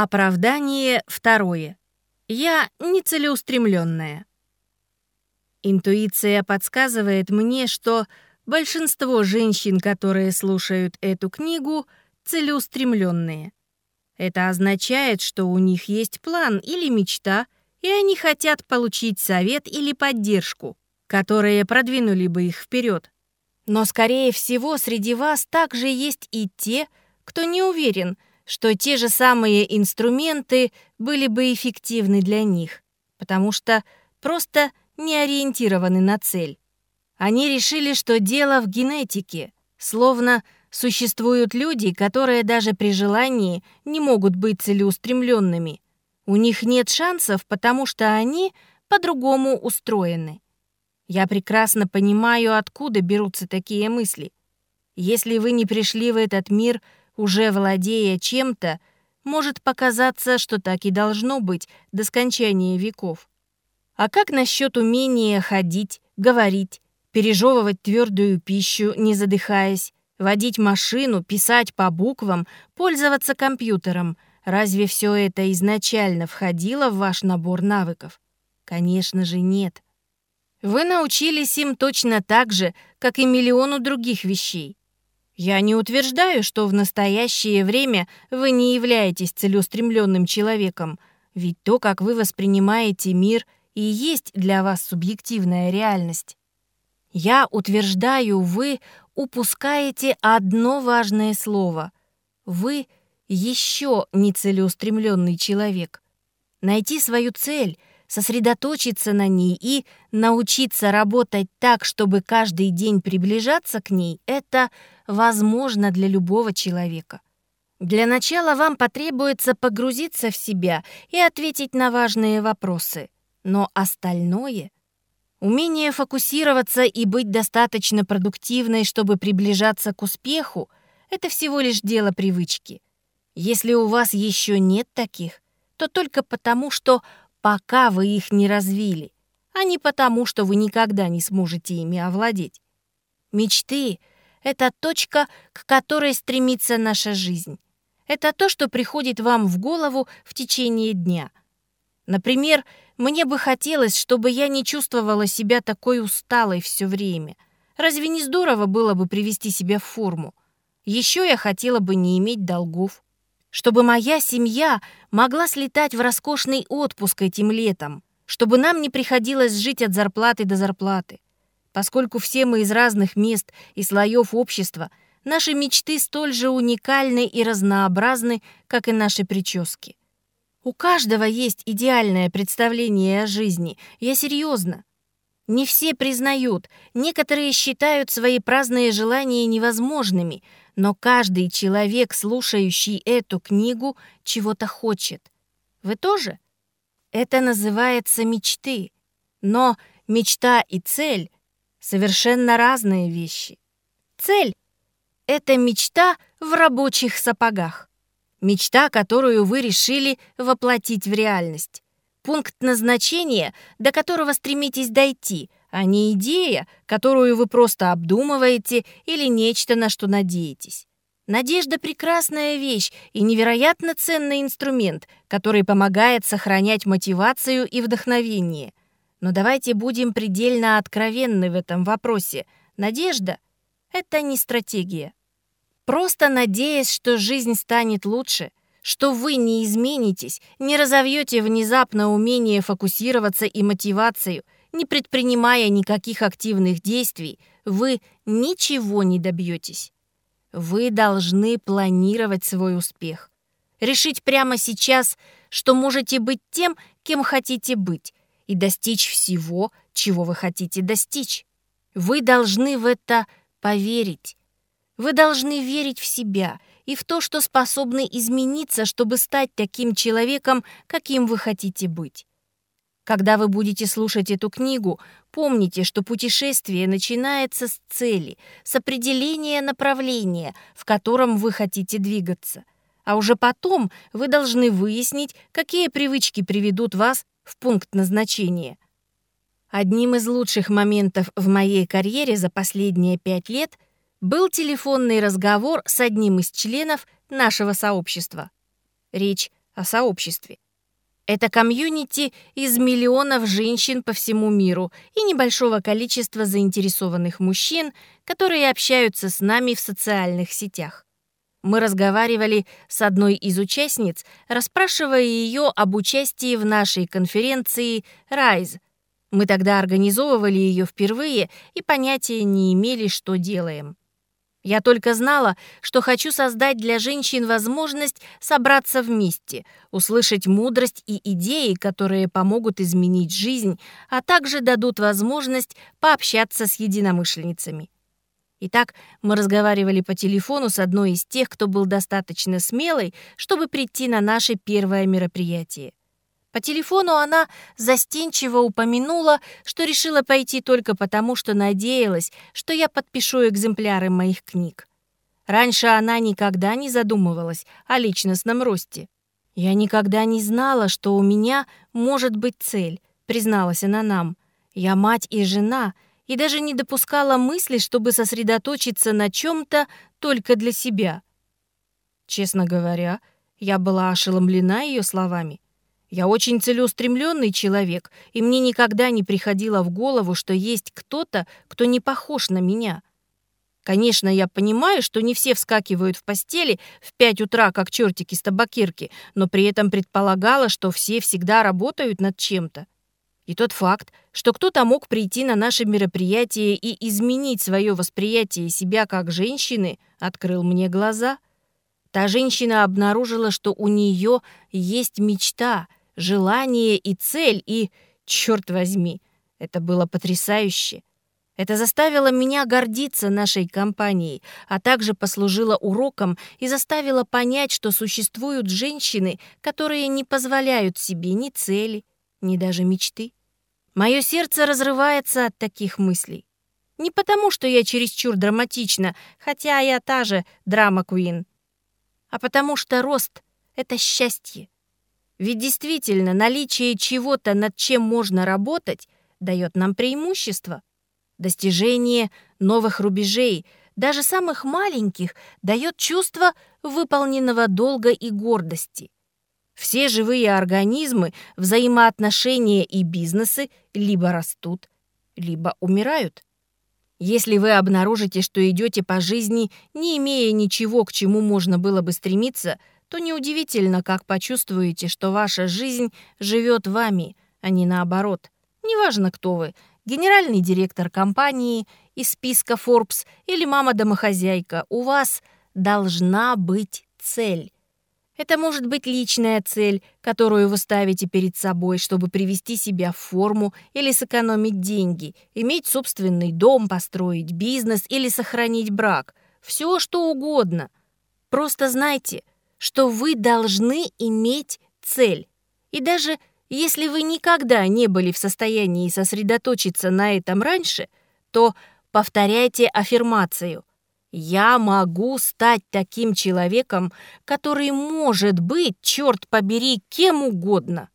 Оправдание второе. Я нецелеустремленная. Интуиция подсказывает мне, что большинство женщин, которые слушают эту книгу, целеустремленные. Это означает, что у них есть план или мечта, и они хотят получить совет или поддержку, которые продвинули бы их вперед. Но, скорее всего, среди вас также есть и те, кто не уверен, что те же самые инструменты были бы эффективны для них, потому что просто не ориентированы на цель. Они решили, что дело в генетике, словно существуют люди, которые даже при желании не могут быть целеустремленными. У них нет шансов, потому что они по-другому устроены. Я прекрасно понимаю, откуда берутся такие мысли. Если вы не пришли в этот мир, уже владея чем-то, может показаться, что так и должно быть до скончания веков. А как насчет умения ходить, говорить, пережевывать твердую пищу, не задыхаясь, водить машину, писать по буквам, пользоваться компьютером? Разве все это изначально входило в ваш набор навыков? Конечно же, нет. Вы научились им точно так же, как и миллиону других вещей. Я не утверждаю, что в настоящее время вы не являетесь целеустремленным человеком, ведь то, как вы воспринимаете мир – и есть для вас субъективная реальность. Я утверждаю, вы упускаете одно важное слово. Вы еще нецелеустремленный человек. Найти свою цель, сосредоточиться на ней и научиться работать так, чтобы каждый день приближаться к ней, это возможно для любого человека. Для начала вам потребуется погрузиться в себя и ответить на важные вопросы – но остальное — умение фокусироваться и быть достаточно продуктивной, чтобы приближаться к успеху — это всего лишь дело привычки. Если у вас еще нет таких, то только потому, что пока вы их не развили, а не потому, что вы никогда не сможете ими овладеть. Мечты — это точка, к которой стремится наша жизнь. Это то, что приходит вам в голову в течение дня. Например, мне бы хотелось, чтобы я не чувствовала себя такой усталой все время. Разве не здорово было бы привести себя в форму? Еще я хотела бы не иметь долгов. Чтобы моя семья могла слетать в роскошный отпуск этим летом. Чтобы нам не приходилось жить от зарплаты до зарплаты. Поскольку все мы из разных мест и слоев общества, наши мечты столь же уникальны и разнообразны, как и наши прически. У каждого есть идеальное представление о жизни. Я серьезно. Не все признают, некоторые считают свои праздные желания невозможными, но каждый человек, слушающий эту книгу, чего-то хочет. Вы тоже? Это называется мечты. Но мечта и цель — совершенно разные вещи. Цель — это мечта в рабочих сапогах. Мечта, которую вы решили воплотить в реальность. Пункт назначения, до которого стремитесь дойти, а не идея, которую вы просто обдумываете или нечто, на что надеетесь. Надежда — прекрасная вещь и невероятно ценный инструмент, который помогает сохранять мотивацию и вдохновение. Но давайте будем предельно откровенны в этом вопросе. Надежда — это не стратегия. Просто надеясь, что жизнь станет лучше, что вы не изменитесь, не разовьете внезапно умение фокусироваться и мотивацию, не предпринимая никаких активных действий, вы ничего не добьетесь. Вы должны планировать свой успех. Решить прямо сейчас, что можете быть тем, кем хотите быть, и достичь всего, чего вы хотите достичь. Вы должны в это поверить. Вы должны верить в себя и в то, что способны измениться, чтобы стать таким человеком, каким вы хотите быть. Когда вы будете слушать эту книгу, помните, что путешествие начинается с цели, с определения направления, в котором вы хотите двигаться. А уже потом вы должны выяснить, какие привычки приведут вас в пункт назначения. Одним из лучших моментов в моей карьере за последние пять лет – был телефонный разговор с одним из членов нашего сообщества. Речь о сообществе. Это комьюнити из миллионов женщин по всему миру и небольшого количества заинтересованных мужчин, которые общаются с нами в социальных сетях. Мы разговаривали с одной из участниц, расспрашивая ее об участии в нашей конференции «Райз». Мы тогда организовывали ее впервые и понятия не имели, что делаем. Я только знала, что хочу создать для женщин возможность собраться вместе, услышать мудрость и идеи, которые помогут изменить жизнь, а также дадут возможность пообщаться с единомышленницами. Итак, мы разговаривали по телефону с одной из тех, кто был достаточно смелой, чтобы прийти на наше первое мероприятие. По телефону она застенчиво упомянула, что решила пойти только потому, что надеялась, что я подпишу экземпляры моих книг. Раньше она никогда не задумывалась о личностном росте. «Я никогда не знала, что у меня может быть цель», — призналась она нам. «Я мать и жена», и даже не допускала мысли, чтобы сосредоточиться на чем-то только для себя. Честно говоря, я была ошеломлена ее словами. Я очень целеустремленный человек, и мне никогда не приходило в голову, что есть кто-то, кто не похож на меня. Конечно, я понимаю, что не все вскакивают в постели в пять утра, как чертики с табакерки, но при этом предполагала, что все всегда работают над чем-то. И тот факт, что кто-то мог прийти на наше мероприятие и изменить свое восприятие себя как женщины, открыл мне глаза. Та женщина обнаружила, что у нее есть мечта — желание и цель, и, черт возьми, это было потрясающе. Это заставило меня гордиться нашей компанией, а также послужило уроком и заставило понять, что существуют женщины, которые не позволяют себе ни цели, ни даже мечты. Мое сердце разрывается от таких мыслей. Не потому, что я чересчур драматична, хотя я та же драма-куин, а потому что рост — это счастье. Ведь действительно наличие чего-то, над чем можно работать, дает нам преимущество. Достижение новых рубежей, даже самых маленьких, дает чувство выполненного долга и гордости. Все живые организмы, взаимоотношения и бизнесы либо растут, либо умирают. Если вы обнаружите, что идете по жизни, не имея ничего, к чему можно было бы стремиться – то неудивительно, как почувствуете, что ваша жизнь живет вами, а не наоборот. Неважно, кто вы – генеральный директор компании из списка Forbes или мама-домохозяйка, у вас должна быть цель. Это может быть личная цель, которую вы ставите перед собой, чтобы привести себя в форму или сэкономить деньги, иметь собственный дом, построить бизнес или сохранить брак. Все, что угодно. Просто знайте – что вы должны иметь цель. И даже если вы никогда не были в состоянии сосредоточиться на этом раньше, то повторяйте аффирмацию. «Я могу стать таким человеком, который может быть, черт побери, кем угодно».